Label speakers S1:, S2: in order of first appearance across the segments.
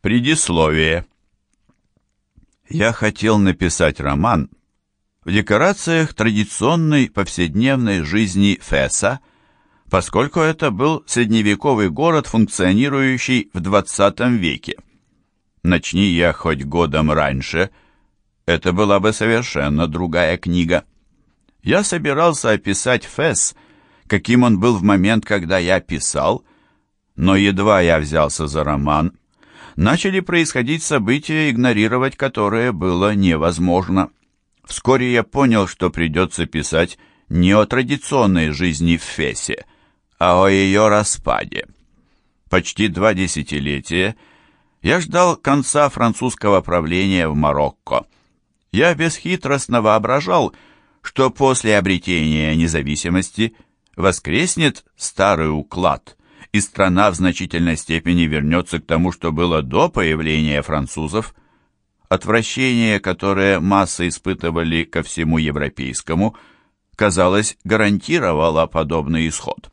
S1: Предисловие. Я хотел написать роман в декорациях традиционной повседневной жизни Феса, поскольку это был средневековый город, функционирующий в 20 веке. Начни я хоть годом раньше, это была бы совершенно другая книга. Я собирался описать Фес, каким он был в момент, когда я писал, но едва я взялся за роман, начали происходить события, игнорировать которые было невозможно. Вскоре я понял, что придется писать не о традиционной жизни в Фесе, а о ее распаде. Почти два десятилетия я ждал конца французского правления в Марокко. Я бесхитростно воображал, что после обретения независимости воскреснет старый уклад – и страна в значительной степени вернется к тому, что было до появления французов. Отвращение, которое массы испытывали ко всему европейскому, казалось, гарантировало подобный исход.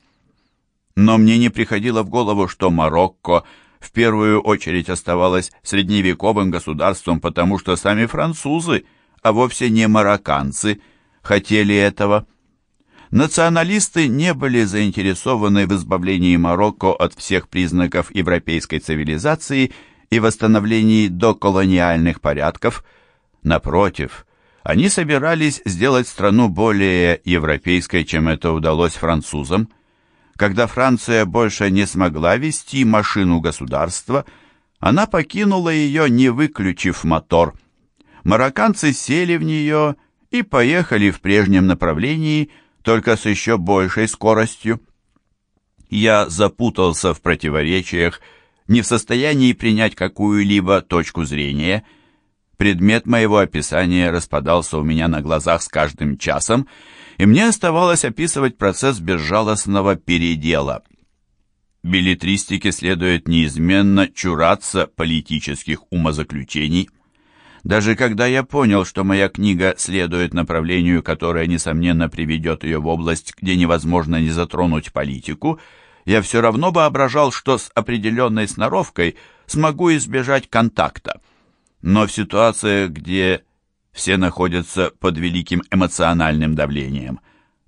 S1: Но мне не приходило в голову, что Марокко в первую очередь оставалось средневековым государством, потому что сами французы, а вовсе не марокканцы, хотели этого. Националисты не были заинтересованы в избавлении Марокко от всех признаков европейской цивилизации и восстановлении доколониальных порядков. Напротив, они собирались сделать страну более европейской, чем это удалось французам. Когда Франция больше не смогла вести машину государства, она покинула ее, не выключив мотор. Марокканцы сели в нее и поехали в прежнем направлении – только с еще большей скоростью. Я запутался в противоречиях, не в состоянии принять какую-либо точку зрения. Предмет моего описания распадался у меня на глазах с каждым часом, и мне оставалось описывать процесс безжалостного передела. Билетристике следует неизменно чураться политических умозаключений – даже когда я понял, что моя книга следует направлению, которое, несомненно, приведет ее в область, где невозможно не затронуть политику, я все равно воображал, что с определенной сноровкой смогу избежать контакта. Но в ситуациях, где все находятся под великим эмоциональным давлением,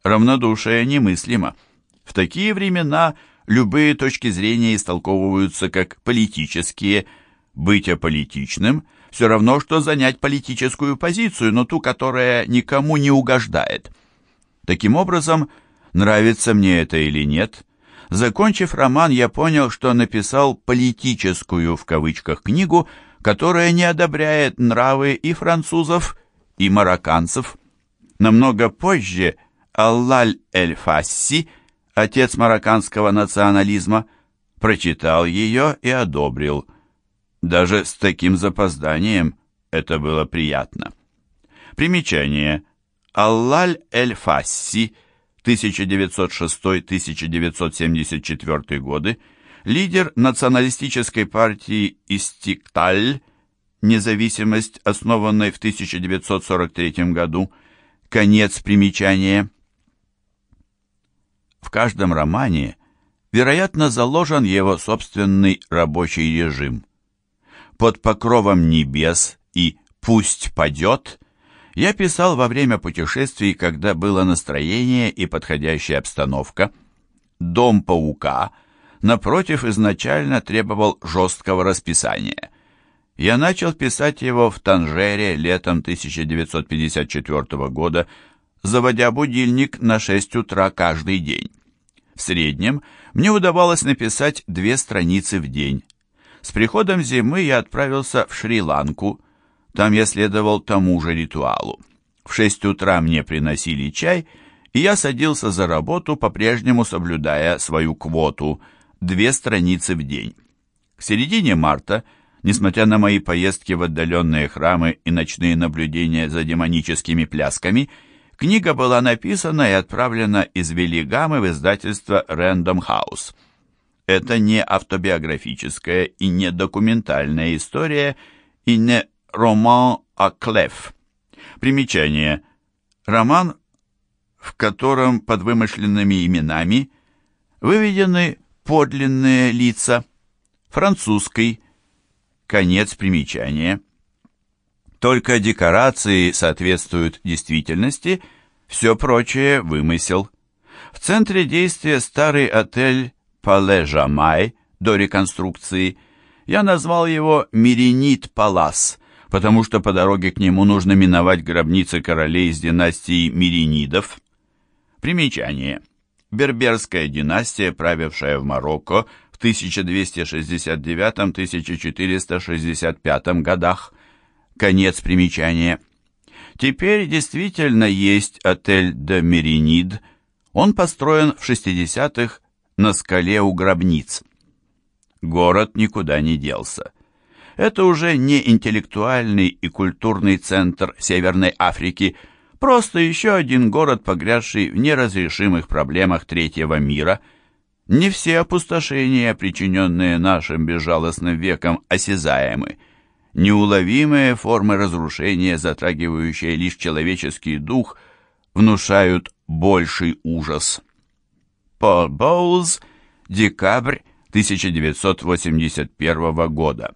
S1: равнодушие немыслимо. В такие времена любые точки зрения истолковываются как политические. Быть аполитичным – все равно, что занять политическую позицию, но ту, которая никому не угождает. Таким образом, нравится мне это или нет, закончив роман, я понял, что написал «политическую» в кавычках книгу, которая не одобряет нравы и французов, и марокканцев. Намного позже Аллаль Эль-Фасси, отец марокканского национализма, прочитал ее и одобрил – даже с таким запозданием это было приятно. Примечание. Аллаль Эль-Фасси, 1906-1974 годы, лидер националистической партии Истикталь, независимость, основанной в 1943 году, конец примечания. В каждом романе, вероятно, заложен его собственный рабочий режим под покровом небес и «Пусть падет» я писал во время путешествий, когда было настроение и подходящая обстановка. «Дом паука», напротив, изначально требовал жесткого расписания. Я начал писать его в Танжере летом 1954 года, заводя будильник на 6 утра каждый день. В среднем мне удавалось написать две страницы в день. С приходом зимы я отправился в Шри-Ланку. Там я следовал тому же ритуалу. В шесть утра мне приносили чай, и я садился за работу, по-прежнему соблюдая свою квоту – две страницы в день. К середине марта, несмотря на мои поездки в отдаленные храмы и ночные наблюдения за демоническими плясками, книга была написана и отправлена из Велигамы в издательство Random House – это не автобиографическая и не документальная история и не роман а клеф. Примечание. Роман, в котором под вымышленными именами выведены подлинные лица. Французский. Конец примечания. Только декорации соответствуют действительности, все прочее – вымысел. В центре действия старый отель Пале Жамай до реконструкции. Я назвал его Миринит Палас, потому что по дороге к нему нужно миновать гробницы королей из династии Миринидов. Примечание. Берберская династия, правившая в Марокко в 1269-1465 годах. Конец примечания. Теперь действительно есть отель «Де Меринид». Он построен в 60-х на скале у гробниц. Город никуда не делся. Это уже не интеллектуальный и культурный центр Северной Африки, просто еще один город, погрязший в неразрешимых проблемах третьего мира – не все опустошения, причиненные нашим безжалостным веком, осязаемы. Неуловимые формы разрушения, затрагивающие лишь человеческий дух, внушают больший ужас. Пол Боулз, декабрь 1981 года.